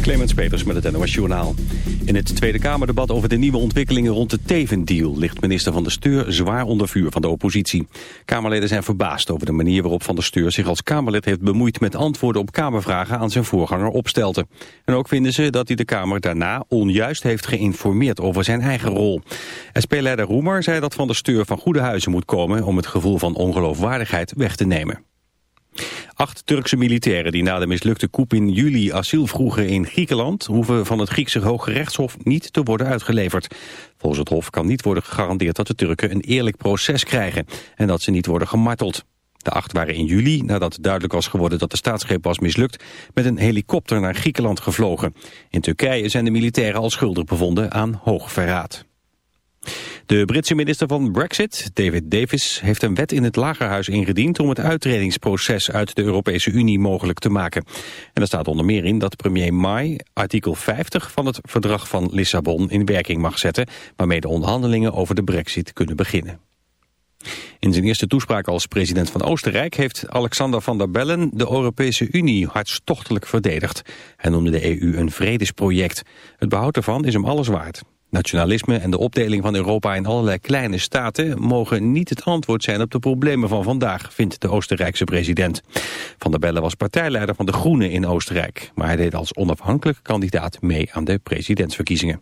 Clemens Peters met het NOS Journaal. In het Tweede Kamerdebat over de nieuwe ontwikkelingen rond de Teven-deal... ligt minister Van der Steur zwaar onder vuur van de oppositie. Kamerleden zijn verbaasd over de manier waarop Van der Steur... zich als Kamerlid heeft bemoeid met antwoorden op Kamervragen... aan zijn voorganger opstelte. En ook vinden ze dat hij de Kamer daarna onjuist heeft geïnformeerd... over zijn eigen rol. SP-leider Roemer zei dat Van der Steur van goede huizen moet komen... om het gevoel van ongeloofwaardigheid weg te nemen. Acht Turkse militairen die na de mislukte coup in juli asiel vroegen in Griekenland... hoeven van het Griekse Hoge Rechtshof niet te worden uitgeleverd. Volgens het Hof kan niet worden gegarandeerd dat de Turken een eerlijk proces krijgen... en dat ze niet worden gemarteld. De acht waren in juli, nadat duidelijk was geworden dat de staatsgreep was mislukt... met een helikopter naar Griekenland gevlogen. In Turkije zijn de militairen al schuldig bevonden aan hoogverraad. De Britse minister van Brexit, David Davis, heeft een wet in het Lagerhuis ingediend om het uitredingsproces uit de Europese Unie mogelijk te maken. En er staat onder meer in dat premier May artikel 50 van het verdrag van Lissabon in werking mag zetten, waarmee de onderhandelingen over de Brexit kunnen beginnen. In zijn eerste toespraak als president van Oostenrijk heeft Alexander van der Bellen de Europese Unie hartstochtelijk verdedigd. Hij noemde de EU een vredesproject. Het behoud ervan is hem alles waard. Nationalisme en de opdeling van Europa in allerlei kleine staten mogen niet het antwoord zijn op de problemen van vandaag, vindt de Oostenrijkse president. Van der Bellen was partijleider van de Groenen in Oostenrijk, maar hij deed als onafhankelijke kandidaat mee aan de presidentsverkiezingen.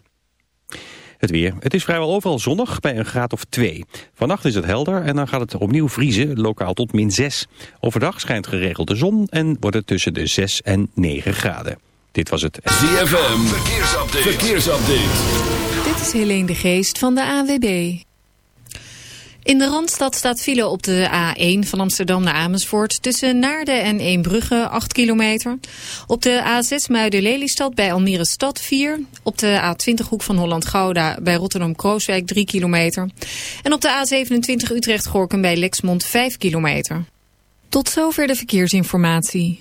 Het weer. Het is vrijwel overal zonnig bij een graad of 2. Vannacht is het helder en dan gaat het opnieuw vriezen, lokaal tot min 6. Overdag schijnt geregeld de zon en wordt het tussen de 6 en 9 graden. Dit was het ZFM. Verkeersupdate. Verkeersupdate. Dit is Helene de Geest van de AWB. In de Randstad staat file op de A1 van Amsterdam naar Amersfoort... tussen Naarden en Eembrugge 8 kilometer. Op de A6 Muiden-Lelystad bij Almere Stad 4. Op de A20 Hoek van Holland-Gouda bij Rotterdam-Krooswijk 3 kilometer. En op de A27 Utrecht-Gorkum bij Lexmond 5 kilometer. Tot zover de verkeersinformatie.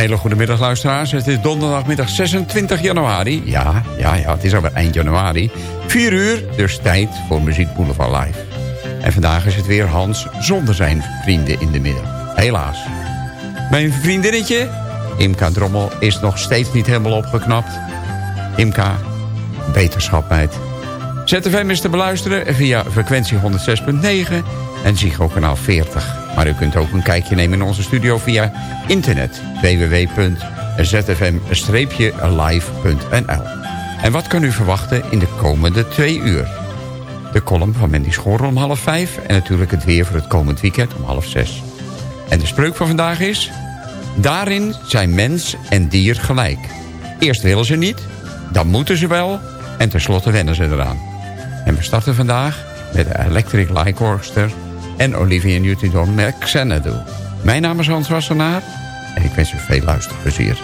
Hele goede middag luisteraars. Het is donderdagmiddag 26 januari. Ja, ja, ja, het is alweer eind januari. 4 uur, dus tijd voor Muziek Boulevard Live. En vandaag is het weer Hans zonder zijn vrienden in de middag. Helaas. Mijn vriendinnetje, Imka Drommel, is nog steeds niet helemaal opgeknapt. Imka, beterschap meid. ZFM is te beluisteren via frequentie 106.9 en Ziggo kanaal 40. Maar u kunt ook een kijkje nemen in onze studio via internet www.zfm-live.nl En wat kan u verwachten in de komende twee uur? De column van Mandy Schoor om half vijf en natuurlijk het weer voor het komend weekend om half zes. En de spreuk van vandaag is... Daarin zijn mens en dier gelijk. Eerst willen ze niet, dan moeten ze wel... en tenslotte wennen ze eraan. En we starten vandaag met de Electric Light Orchestra... en Olivia Newton-John met Xanadu. Mijn naam is Hans Wassenaar en ik wens u veel luisterplezier.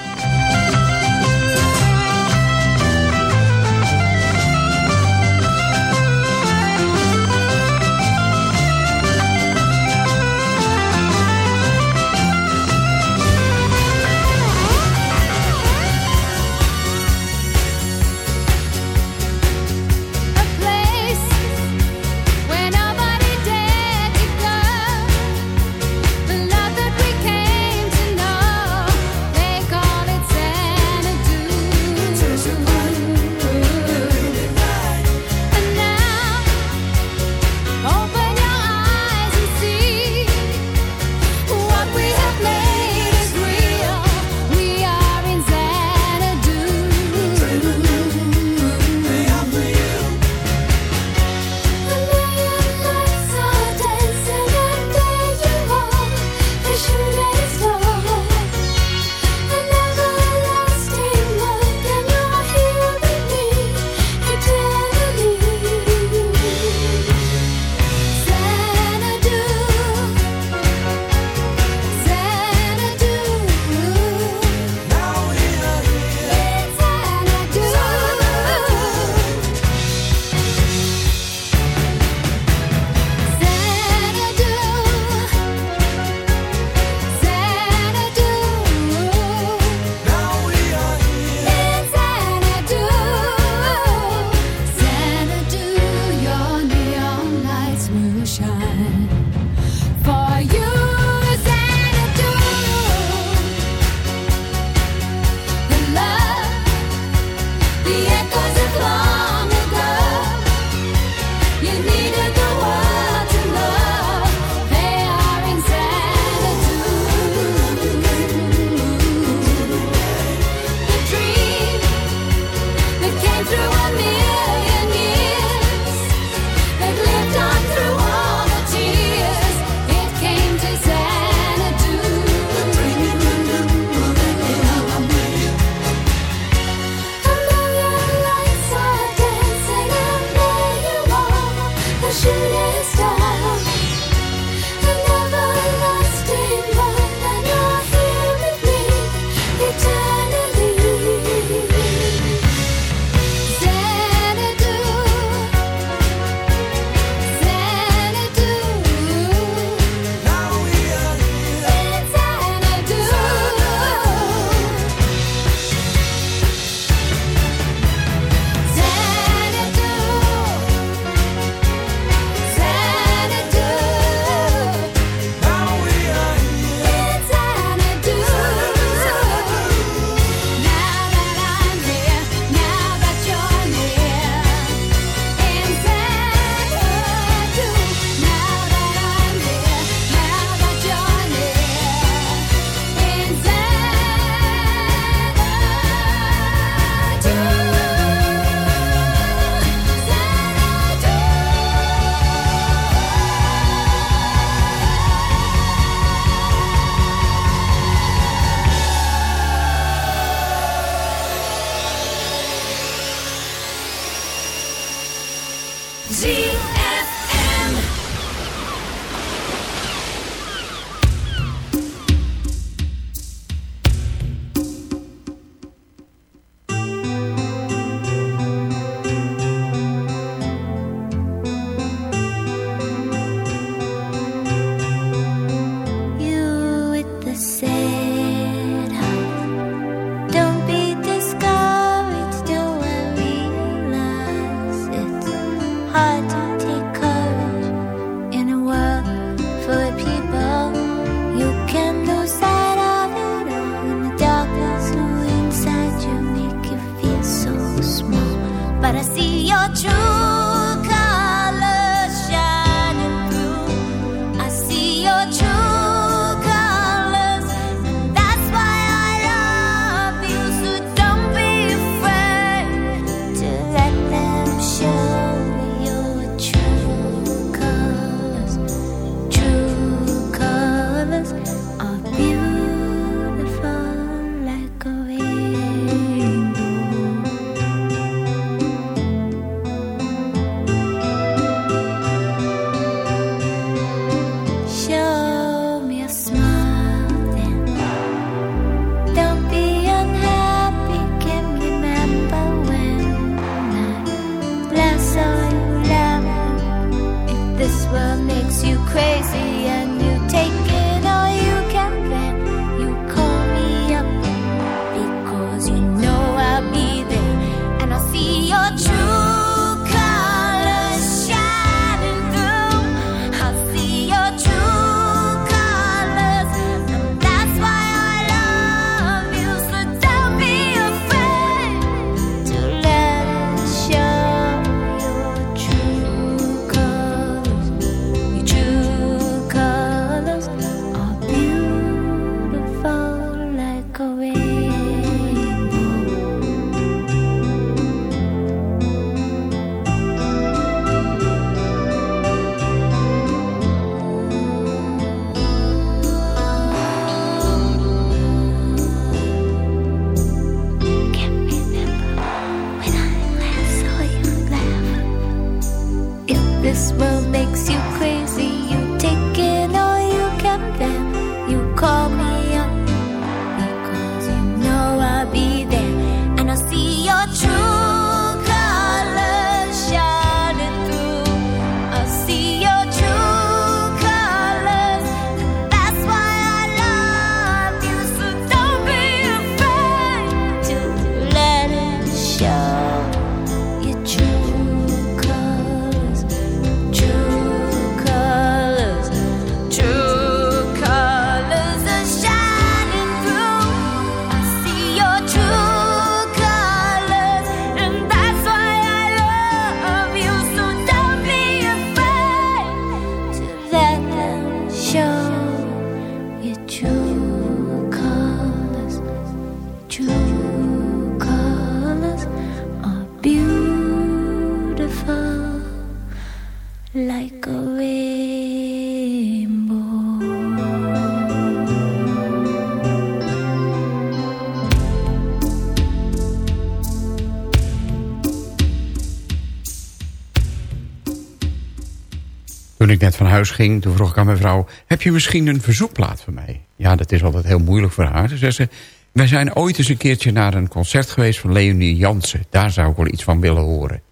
Van huis ging, toen vroeg ik aan mijn vrouw... heb je misschien een verzoekplaat voor mij? Ja, dat is altijd heel moeilijk voor haar. Ze zei ze, wij zijn ooit eens een keertje naar een concert geweest van Leonie Jansen. Daar zou ik wel iets van willen horen.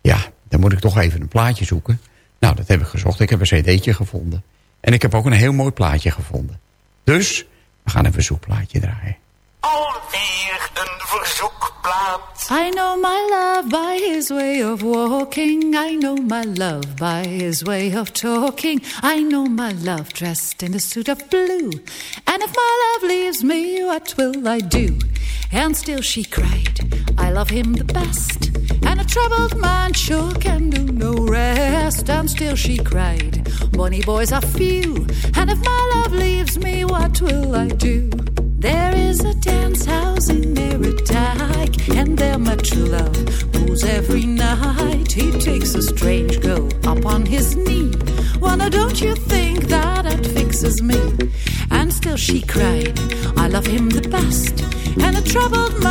Ja, dan moet ik toch even een plaatje zoeken. Nou, dat heb ik gezocht. Ik heb een cd'tje gevonden. En ik heb ook een heel mooi plaatje gevonden. Dus, we gaan een verzoekplaatje draaien. Alweer een verzoekplaat. I know my love by his way of walking. I know my love by his way of talking. I know my love dressed in a suit of blue. And if my love leaves me, what will I do? And still she cried, I love him the best. And a troubled man sure can do no rest. And still she cried, Bonny boys are few. And if my love leaves me, what will I do? There is a dance house in Merodike, and there my true love goes every night. He takes a strange girl up on his knee. Wonder, don't you think that it fixes me? And still she cried, I love him the best. And a troubled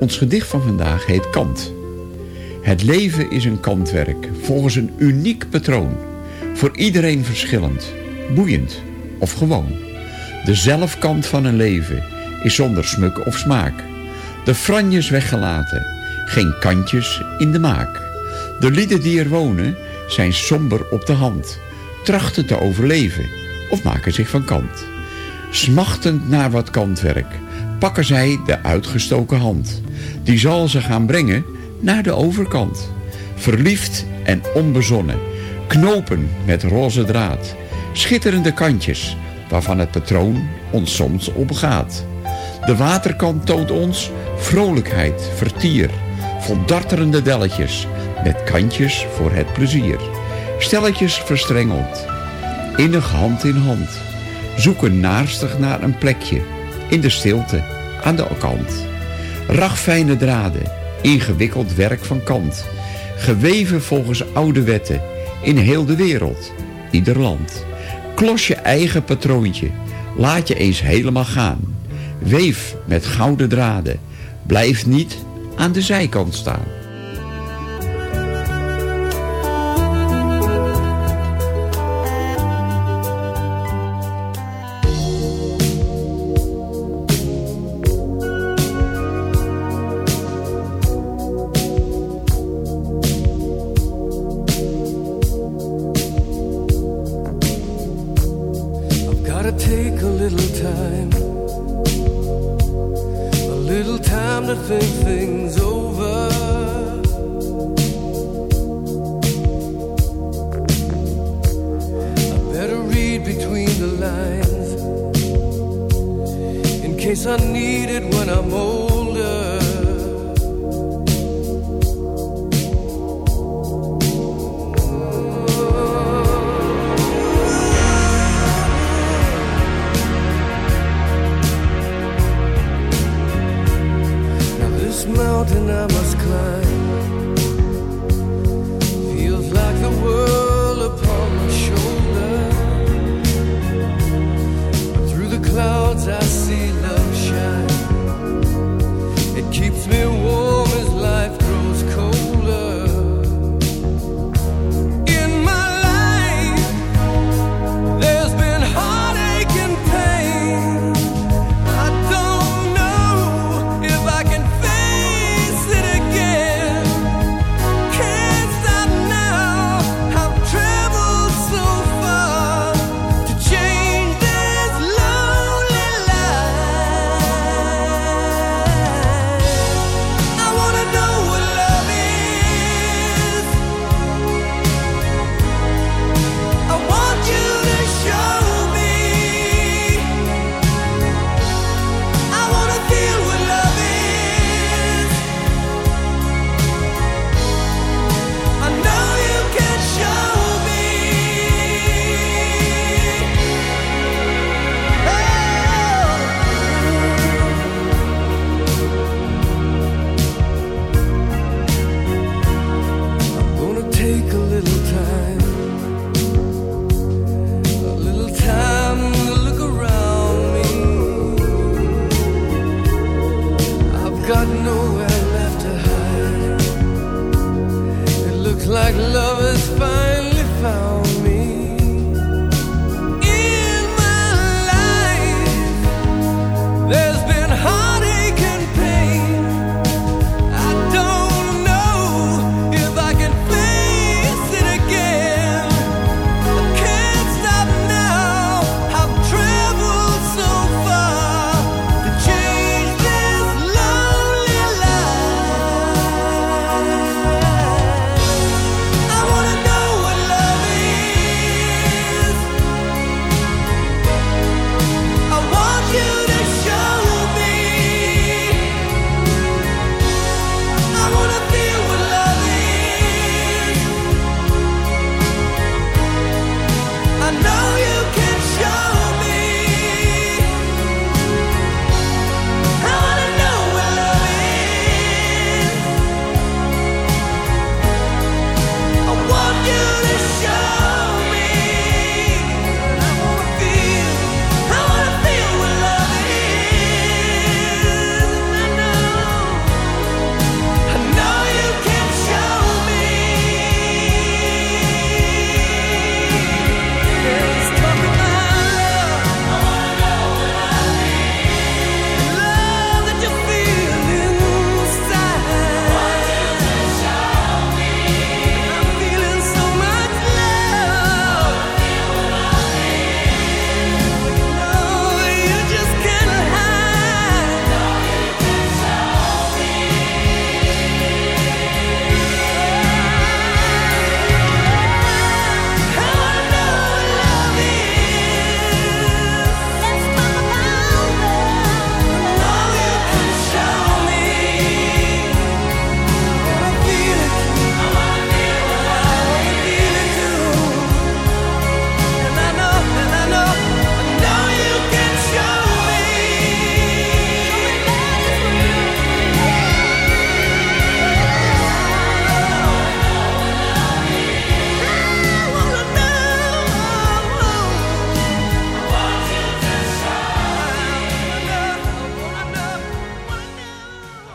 Ons gedicht van vandaag heet Kant. Het leven is een kantwerk, volgens een uniek patroon. Voor iedereen verschillend, boeiend of gewoon. De zelfkant van een leven is zonder smuk of smaak. De franjes weggelaten, geen kantjes in de maak. De lieden die er wonen zijn somber op de hand. Trachten te overleven of maken zich van kant. Smachtend naar wat kantwerk pakken zij de uitgestoken hand. Die zal ze gaan brengen naar de overkant. Verliefd en onbezonnen. Knopen met roze draad. Schitterende kantjes waarvan het patroon ons soms opgaat. De waterkant toont ons vrolijkheid, vertier. Vol darterende delletjes met kantjes voor het plezier. Stelletjes verstrengeld, innig hand in hand. Zoeken naarstig naar een plekje in de stilte aan de kant. Ragfijne draden, ingewikkeld werk van kant. Geweven volgens oude wetten in heel de wereld, ieder land. Klos je eigen patroontje, laat je eens helemaal gaan. Weef met gouden draden, blijf niet aan de zijkant staan.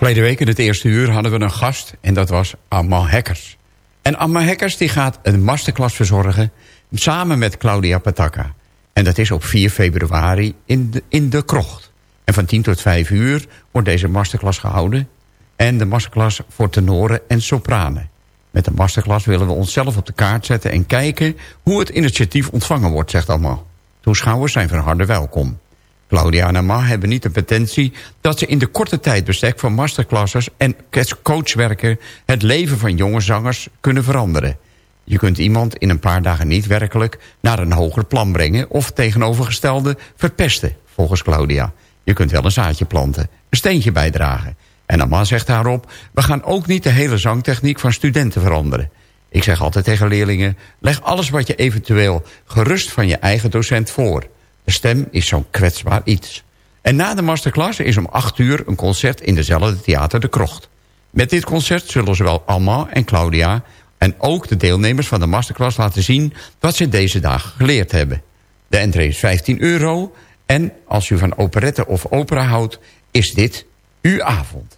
Verleden week in het eerste uur hadden we een gast en dat was Amma Hekkers. En Amma Hekkers die gaat een masterclass verzorgen samen met Claudia Pataka. En dat is op 4 februari in de, in de Krocht. En van 10 tot 5 uur wordt deze masterclass gehouden. En de masterclass voor tenoren en sopranen. Met de masterclass willen we onszelf op de kaart zetten... en kijken hoe het initiatief ontvangen wordt, zegt Amma. Toeschouwers zijn van harte welkom. Claudia en Amma hebben niet de potentie dat ze in de korte tijdbestek van masterclasses en coachwerken het leven van jonge zangers kunnen veranderen. Je kunt iemand in een paar dagen niet werkelijk naar een hoger plan brengen of tegenovergestelde verpesten, volgens Claudia. Je kunt wel een zaadje planten, een steentje bijdragen. En Amma zegt daarop... we gaan ook niet de hele zangtechniek van studenten veranderen. Ik zeg altijd tegen leerlingen... leg alles wat je eventueel gerust van je eigen docent voor. De stem is zo'n kwetsbaar iets. En na de masterclass is om 8 uur een concert in dezelfde theater De Krocht. Met dit concert zullen zowel Alma en Claudia... en ook de deelnemers van de masterclass laten zien... wat ze deze dagen geleerd hebben. De entree is 15 euro... en als u van operette of opera houdt... is dit uw avond.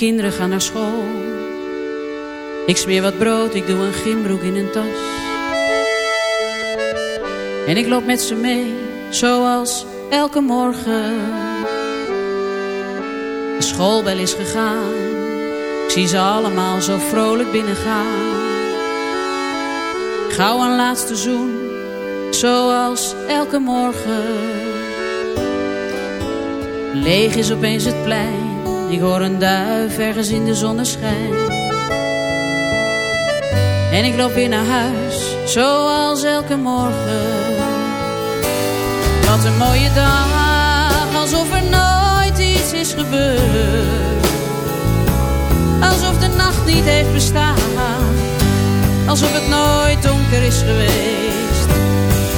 kinderen gaan naar school. Ik smeer wat brood, ik doe een gymbroek in een tas. En ik loop met ze mee, zoals elke morgen. De schoolbel is gegaan. Ik zie ze allemaal zo vrolijk binnengaan. Gauw een laatste zoen, zoals elke morgen. Leeg is opeens het plein. Ik hoor een duif ergens in de zonneschijn. En ik loop weer naar huis, zoals elke morgen. Wat een mooie dag, alsof er nooit iets is gebeurd. Alsof de nacht niet heeft bestaan, alsof het nooit donker is geweest.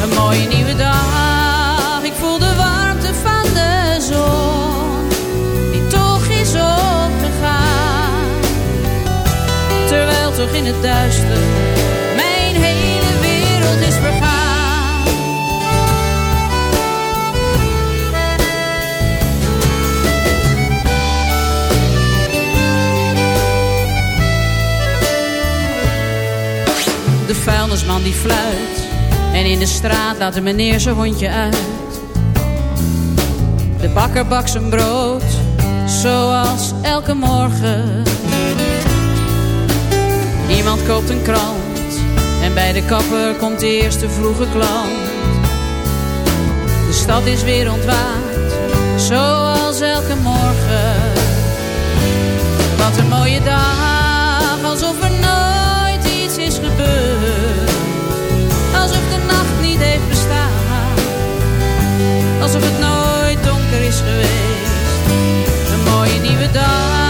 Een mooie nieuwe dag, ik voel de warmte van de zon, in het duister. Mijn hele wereld is vergaan. De vuilnisman die fluit. En in de straat laat de meneer zijn hondje uit. De bakker bakt zijn brood. Zoals elke morgen. Iemand koopt een krant en bij de kapper komt de eerste vroege klant. De stad is weer ontwaakt, zoals elke morgen. Wat een mooie dag, alsof er nooit iets is gebeurd. Alsof de nacht niet heeft bestaan, alsof het nooit donker is geweest. Een mooie nieuwe dag,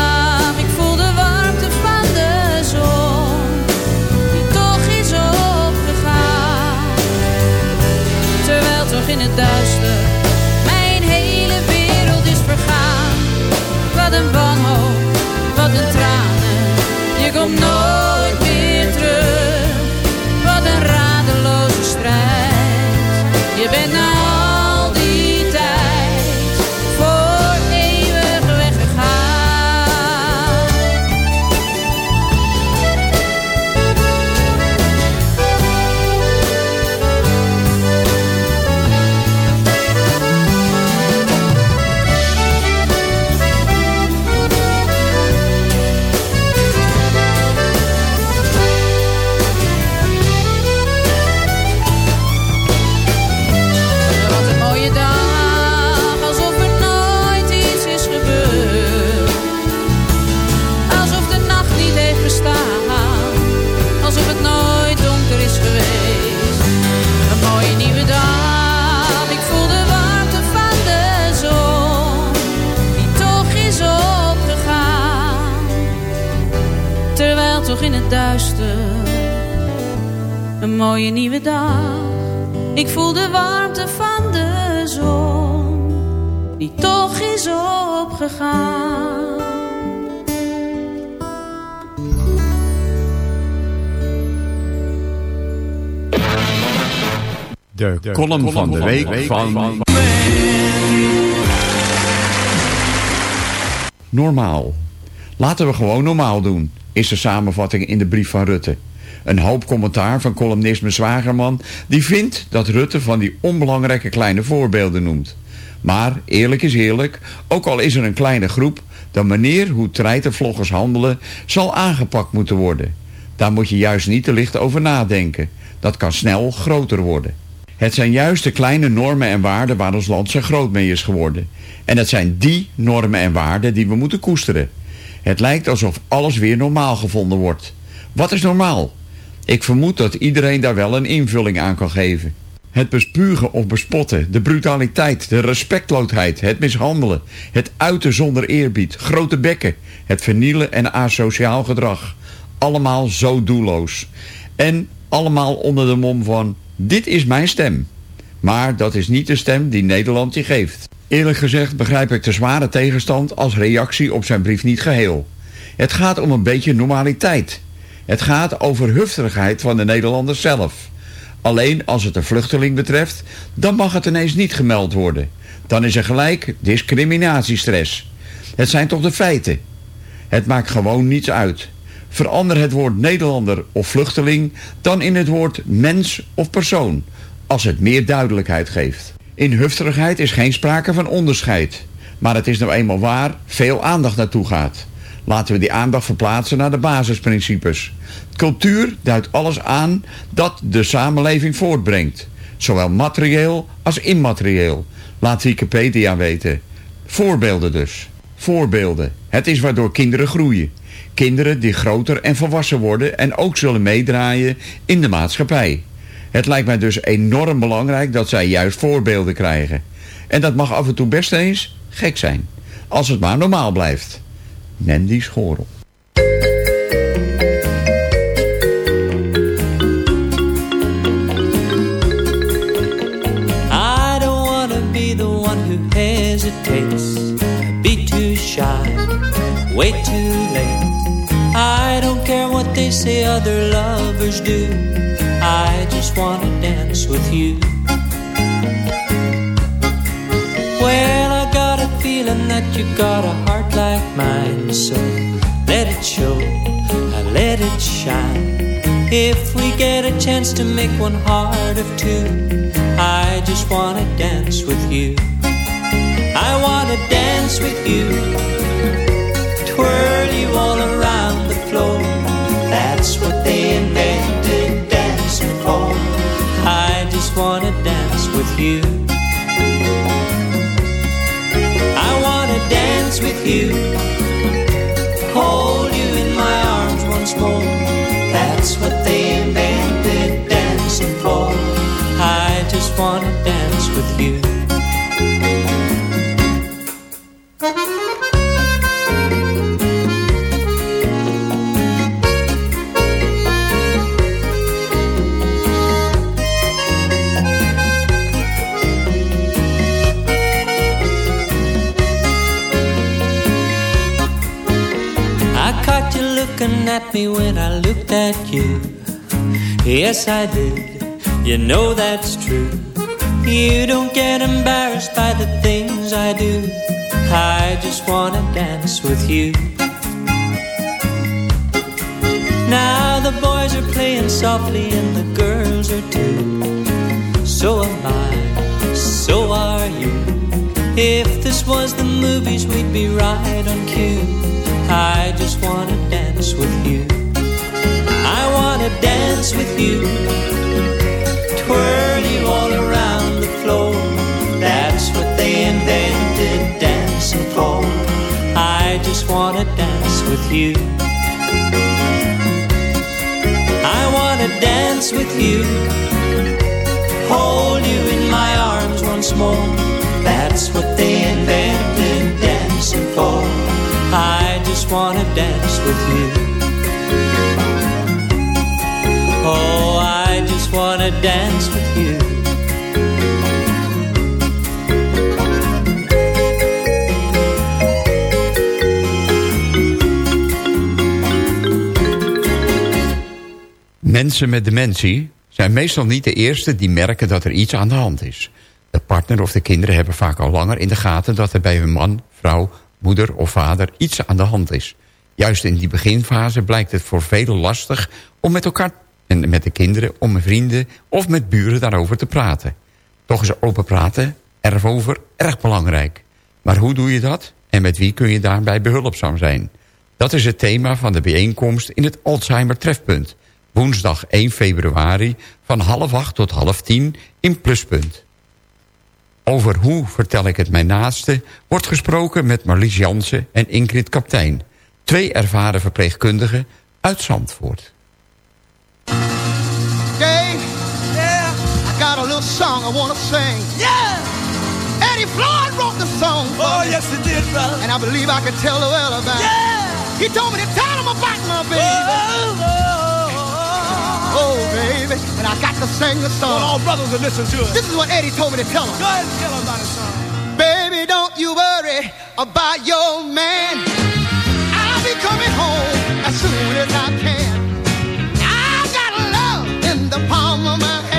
column van de week van... Normaal. Laten we gewoon normaal doen, is de samenvatting in de brief van Rutte. Een hoop commentaar van columnist Zwagerman... die vindt dat Rutte van die onbelangrijke kleine voorbeelden noemt. Maar eerlijk is eerlijk, ook al is er een kleine groep... de manier hoe treitervloggers handelen zal aangepakt moeten worden. Daar moet je juist niet te licht over nadenken. Dat kan snel groter worden. Het zijn juist de kleine normen en waarden waar ons land zo groot mee is geworden. En het zijn die normen en waarden die we moeten koesteren. Het lijkt alsof alles weer normaal gevonden wordt. Wat is normaal? Ik vermoed dat iedereen daar wel een invulling aan kan geven. Het bespugen of bespotten, de brutaliteit, de respectloosheid, het mishandelen, het uiten zonder eerbied, grote bekken, het vernielen en asociaal gedrag. Allemaal zo doelloos. En allemaal onder de mom van, dit is mijn stem. Maar dat is niet de stem die Nederland je geeft. Eerlijk gezegd begrijp ik de zware tegenstand als reactie op zijn brief niet geheel. Het gaat om een beetje normaliteit. Het gaat over hufterigheid van de Nederlanders zelf. Alleen als het een vluchteling betreft, dan mag het ineens niet gemeld worden. Dan is er gelijk discriminatiestress. Het zijn toch de feiten. Het maakt gewoon niets uit. Verander het woord Nederlander of vluchteling dan in het woord mens of persoon, als het meer duidelijkheid geeft. In hufterigheid is geen sprake van onderscheid. Maar het is nou eenmaal waar veel aandacht naartoe gaat. Laten we die aandacht verplaatsen naar de basisprincipes. Cultuur duidt alles aan dat de samenleving voortbrengt. Zowel materieel als immaterieel. Laat Wikipedia weten. Voorbeelden dus. Voorbeelden. Het is waardoor kinderen groeien. Kinderen die groter en volwassen worden en ook zullen meedraaien in de maatschappij. Het lijkt mij dus enorm belangrijk dat zij juist voorbeelden krijgen. En dat mag af en toe best eens gek zijn. Als het maar normaal blijft. Mandy Schorel. I don't be the one who hesitates, be too shy, do. I just wanna dance with you. Well, I got a feeling that you got a heart like mine, so let it show. I let it shine. If we get a chance to make one heart of two, I just wanna dance with you. I wanna dance with you, twirl you all around the floor. That's what you, hold you in my arms once more. That's what they invented dancing for. I just wanna dance with you. Me when I looked at you. Yes, I did. You know that's true. You don't get embarrassed by the things I do. I just wanna dance with you. Now the boys are playing softly and the girls are too. So am I, so are you. If this was the movies, we'd be right dance with you. Twirl you all around the floor. That's what they invented dancing for. I just wanna dance with you. I wanna dance with you. Hold you in my arms once more. That's what they invented dancing for. I just wanna dance with you. Oh, I just wanna dance with you. Mensen met dementie zijn meestal niet de eerste die merken dat er iets aan de hand is. De partner of de kinderen hebben vaak al langer in de gaten... dat er bij hun man, vrouw, moeder of vader iets aan de hand is. Juist in die beginfase blijkt het voor velen lastig... om met elkaar en met de kinderen, om met vrienden of met buren daarover te praten. Toch is open praten erover erg belangrijk. Maar hoe doe je dat en met wie kun je daarbij behulpzaam zijn? Dat is het thema van de bijeenkomst in het Alzheimer Trefpunt. Woensdag 1 februari van half acht tot half tien in Pluspunt. Over hoe vertel ik het mijn naaste wordt gesproken met Marlies Jansen en Ingrid Kaptein. Twee ervaren verpleegkundigen uit Zandvoort. Dave, yeah, I got a little song I wanna sing. Yeah, Eddie Floyd wrote the song. Oh, yes, he did, brother. And I believe I can tell the world about it. Yeah, he told me to tell him about my baby. Oh, baby, and I got to sing the song. Well, all brothers and listen to it. This is what Eddie told me to tell him. Go ahead and tell him about the song. Baby, don't you worry about your man. I'll be coming home as soon as I can. The palm of my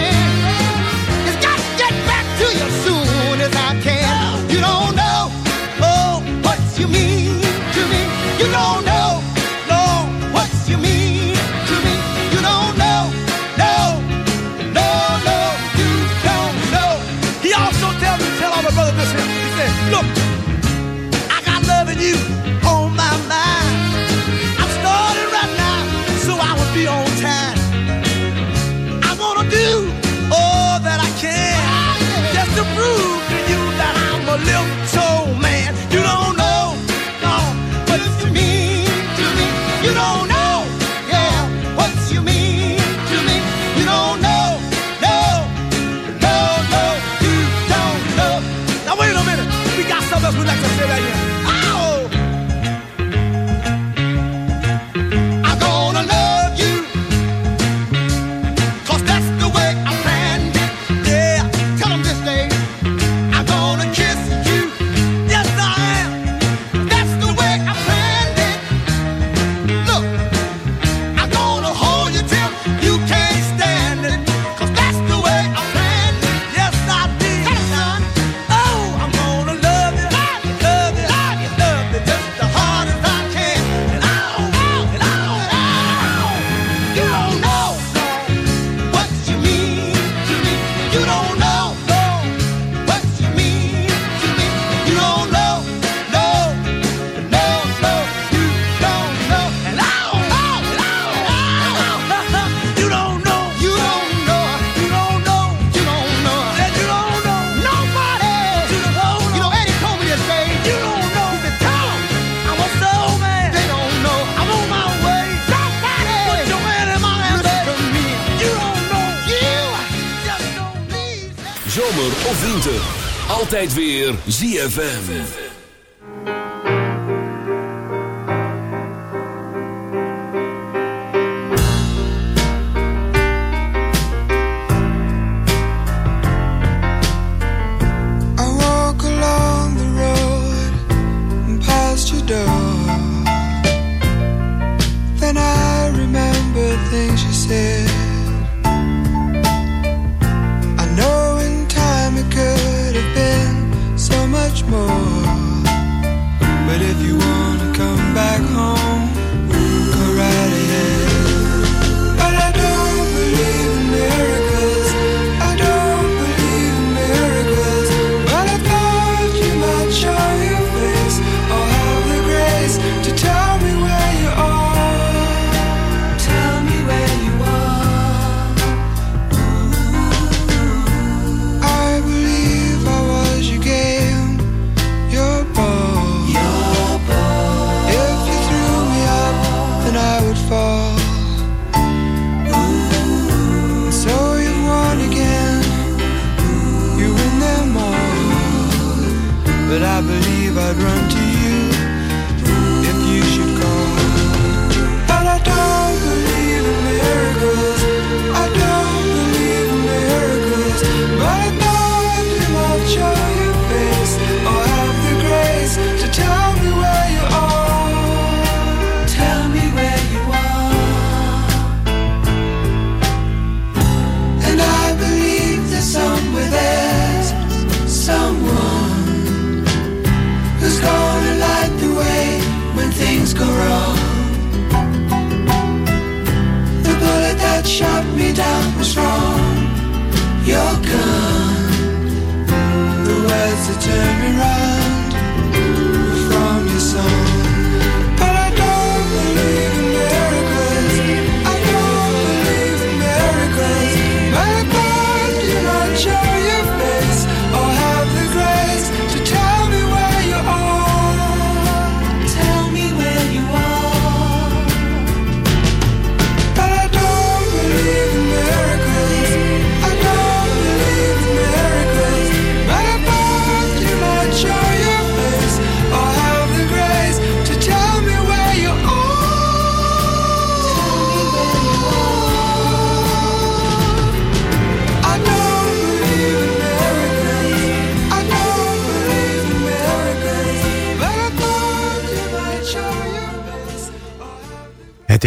Altijd weer ZFM.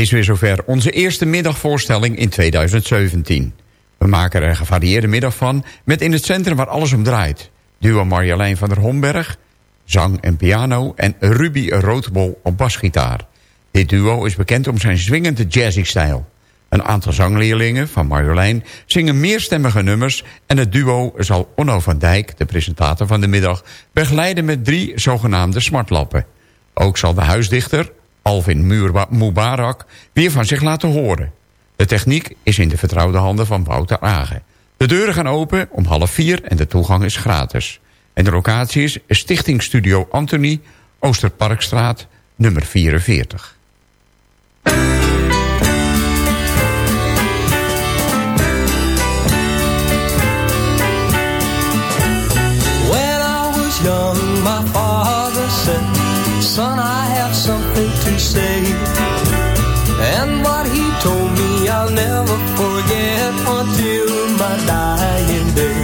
Is weer zover. Onze eerste middagvoorstelling in 2017. We maken er een gevarieerde middag van... met in het centrum waar alles om draait. Duo Marjolein van der Homberg, zang en piano... en Ruby Roodbol op basgitaar. Dit duo is bekend om zijn zwingende jazzy-stijl. Een aantal zangleerlingen van Marjolein zingen meerstemmige nummers... en het duo zal Onno van Dijk, de presentator van de middag... begeleiden met drie zogenaamde smartlappen. Ook zal de huisdichter, Alvin Mubarak, weer van zich laten horen. De techniek is in de vertrouwde handen van Wouter Agen. De deuren gaan open om half vier en de toegang is gratis. En de locatie is Stichting Studio Anthony, Oosterparkstraat, nummer 44. When I was young, my father said, Son, told me, I'll never forget until my dying day.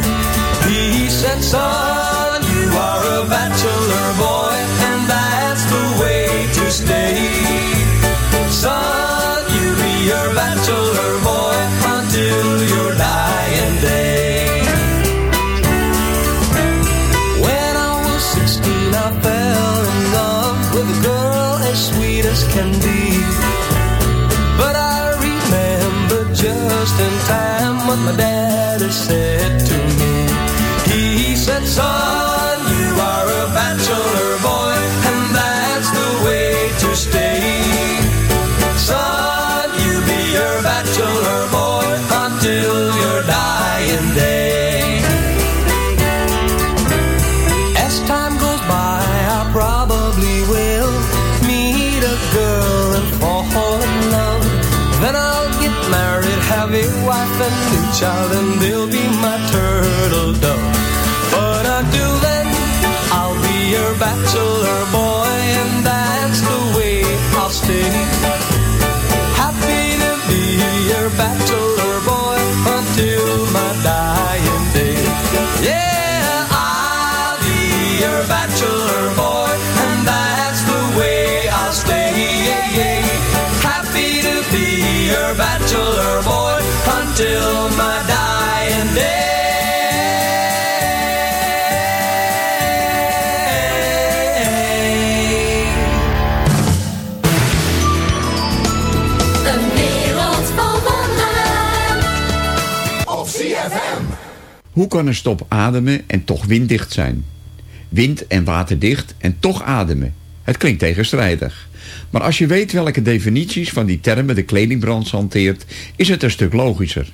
He said, Son, you are a bachelor boy, and that's the way to stay. Son, you be your bachelor boy until your dying day. When I was 16, I fell in love with a girl as sweet as can be. sun. da da Hoe kan een stop ademen en toch winddicht zijn? Wind- en waterdicht en toch ademen. Het klinkt tegenstrijdig. Maar als je weet welke definities van die termen de kledingbranche hanteert, is het een stuk logischer.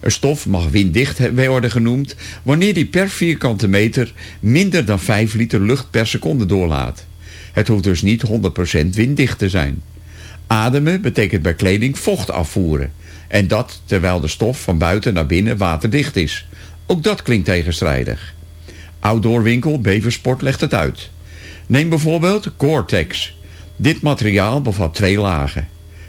Een stof mag winddicht worden genoemd wanneer die per vierkante meter minder dan 5 liter lucht per seconde doorlaat. Het hoeft dus niet 100% winddicht te zijn. Ademen betekent bij kleding vocht afvoeren. En dat terwijl de stof van buiten naar binnen waterdicht is. Ook dat klinkt tegenstrijdig. Outdoorwinkel Beversport legt het uit. Neem bijvoorbeeld Gore-Tex. Dit materiaal bevat twee lagen.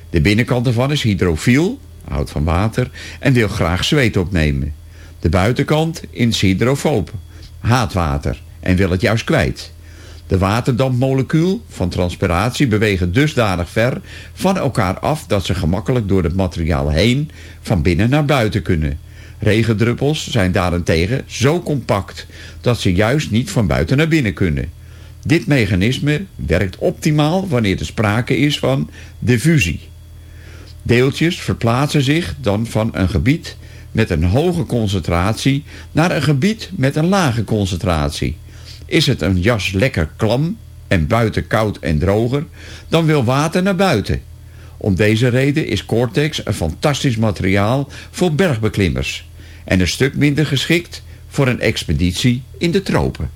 De binnenkant ervan is hydrofiel, houdt van water, en wil graag zweet opnemen. De buitenkant is hydrofoob, haat water en wil het juist kwijt. De waterdampmolecuul van transpiratie bewegen dusdanig ver van elkaar af dat ze gemakkelijk door het materiaal heen van binnen naar buiten kunnen. Regendruppels zijn daarentegen zo compact dat ze juist niet van buiten naar binnen kunnen. Dit mechanisme werkt optimaal wanneer er sprake is van diffusie. Deeltjes verplaatsen zich dan van een gebied met een hoge concentratie naar een gebied met een lage concentratie. Is het een jas lekker klam en buiten koud en droger, dan wil water naar buiten. Om deze reden is Cortex een fantastisch materiaal voor bergbeklimmers en een stuk minder geschikt voor een expeditie in de tropen.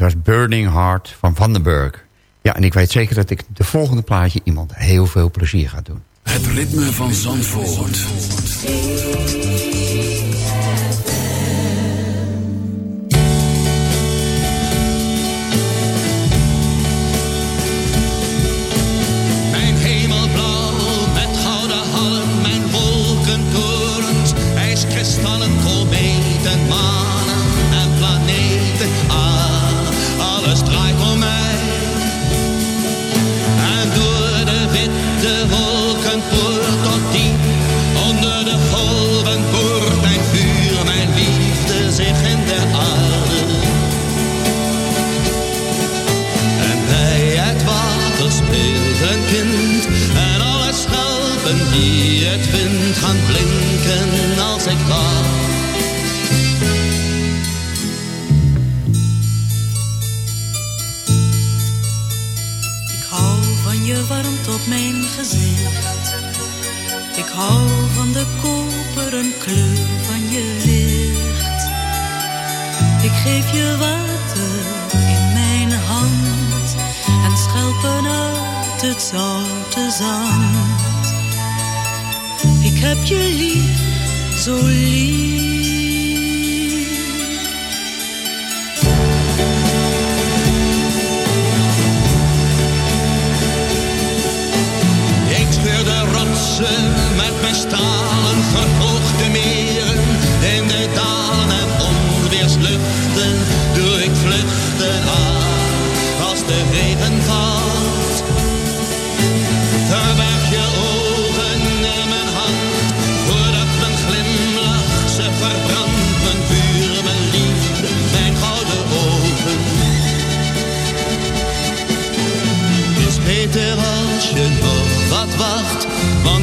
Dit was Burning Heart van Vandenberg. Ja, en ik weet zeker dat ik de volgende plaatje iemand heel veel plezier ga doen. Het ritme van Zandvoort. En schelpen uit het zoute zand. Ik heb je lief, zo lief. Ik scheur de rotsen met mijn stalen verhoogde meren. In de dalen en onweersluchten doe ik vluchten aan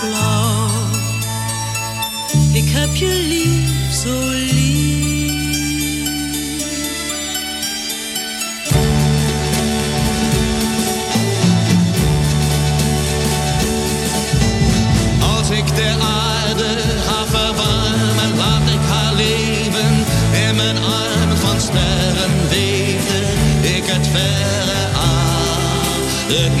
hemelblauw. Ik heb je lief, zo lief. Als ik de aarde ga verwarmen, laat ik haar leven. In mijn armen van sterren weten ik het verre aan, het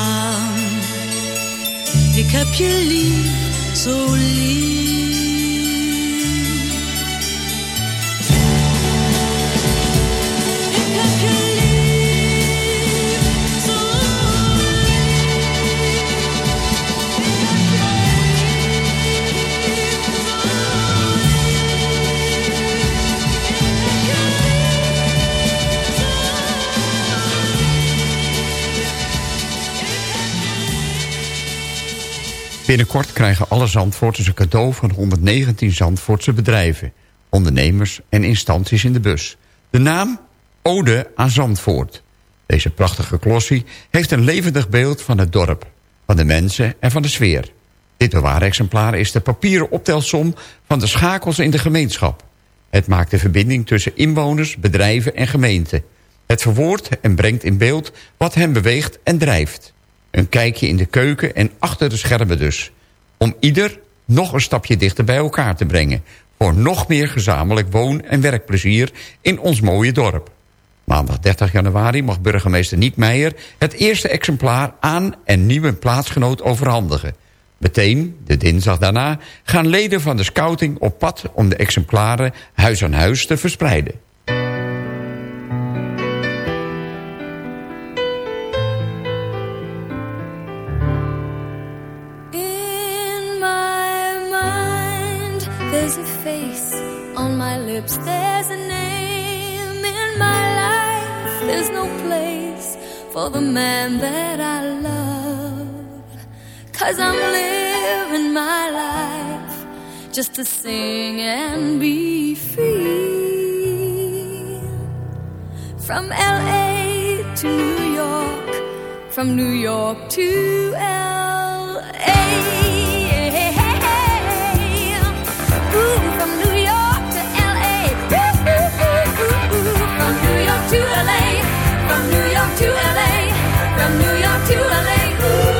Ik heb je lief, zo lief. Binnenkort krijgen alle Zandvoorters een cadeau van 119 Zandvoortse bedrijven, ondernemers en instanties in de bus. De naam Ode aan Zandvoort. Deze prachtige klossie heeft een levendig beeld van het dorp, van de mensen en van de sfeer. Dit bewaarexemplaar is de papieren optelsom van de schakels in de gemeenschap. Het maakt de verbinding tussen inwoners, bedrijven en gemeenten. Het verwoordt en brengt in beeld wat hen beweegt en drijft. Een kijkje in de keuken en achter de schermen dus. Om ieder nog een stapje dichter bij elkaar te brengen. Voor nog meer gezamenlijk woon- en werkplezier in ons mooie dorp. Maandag 30 januari mag burgemeester Niek Meijer... het eerste exemplaar aan en nieuwe plaatsgenoot overhandigen. Meteen, de dinsdag daarna, gaan leden van de scouting op pad... om de exemplaren huis aan huis te verspreiden. for the man that I love. Cause I'm living my life just to sing and be free. From LA to New York, from New York to LA. to LA. New York to LA. Ooh.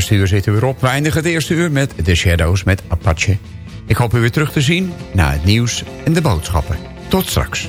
eerste uur zitten we weer op. We eindigen het eerste uur met The Shadows met Apache. Ik hoop u weer terug te zien na het nieuws en de boodschappen. Tot straks.